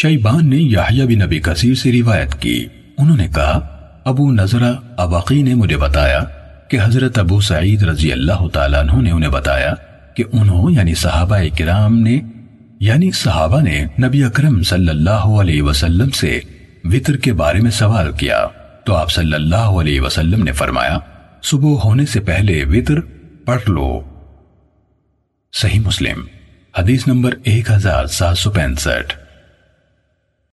Shiban نے یحییٰ بن نبی کثیر سے روایت کی۔ انہوں نے کہا، ابو نظرہ ابقی نے مجھے بتایا کہ حضرت ابو سعید رضی اللہ تعالیٰ عنہ نے انہیں بتایا کہ انہوں یعنی صحابہ کرام نے یعنی صحابہ نے نبی اکرم صلی اللہ علیہ وسلم سے وطر کے بارے میں سوال کیا۔ تو آپ صلی اللہ علیہ وسلم نے فرمایا، صبح ہونے سے پہلے وطر پڑھ لو۔ صحیح مسلم، حدیث نمبر ایک ہزار سات سو پینسٹھ۔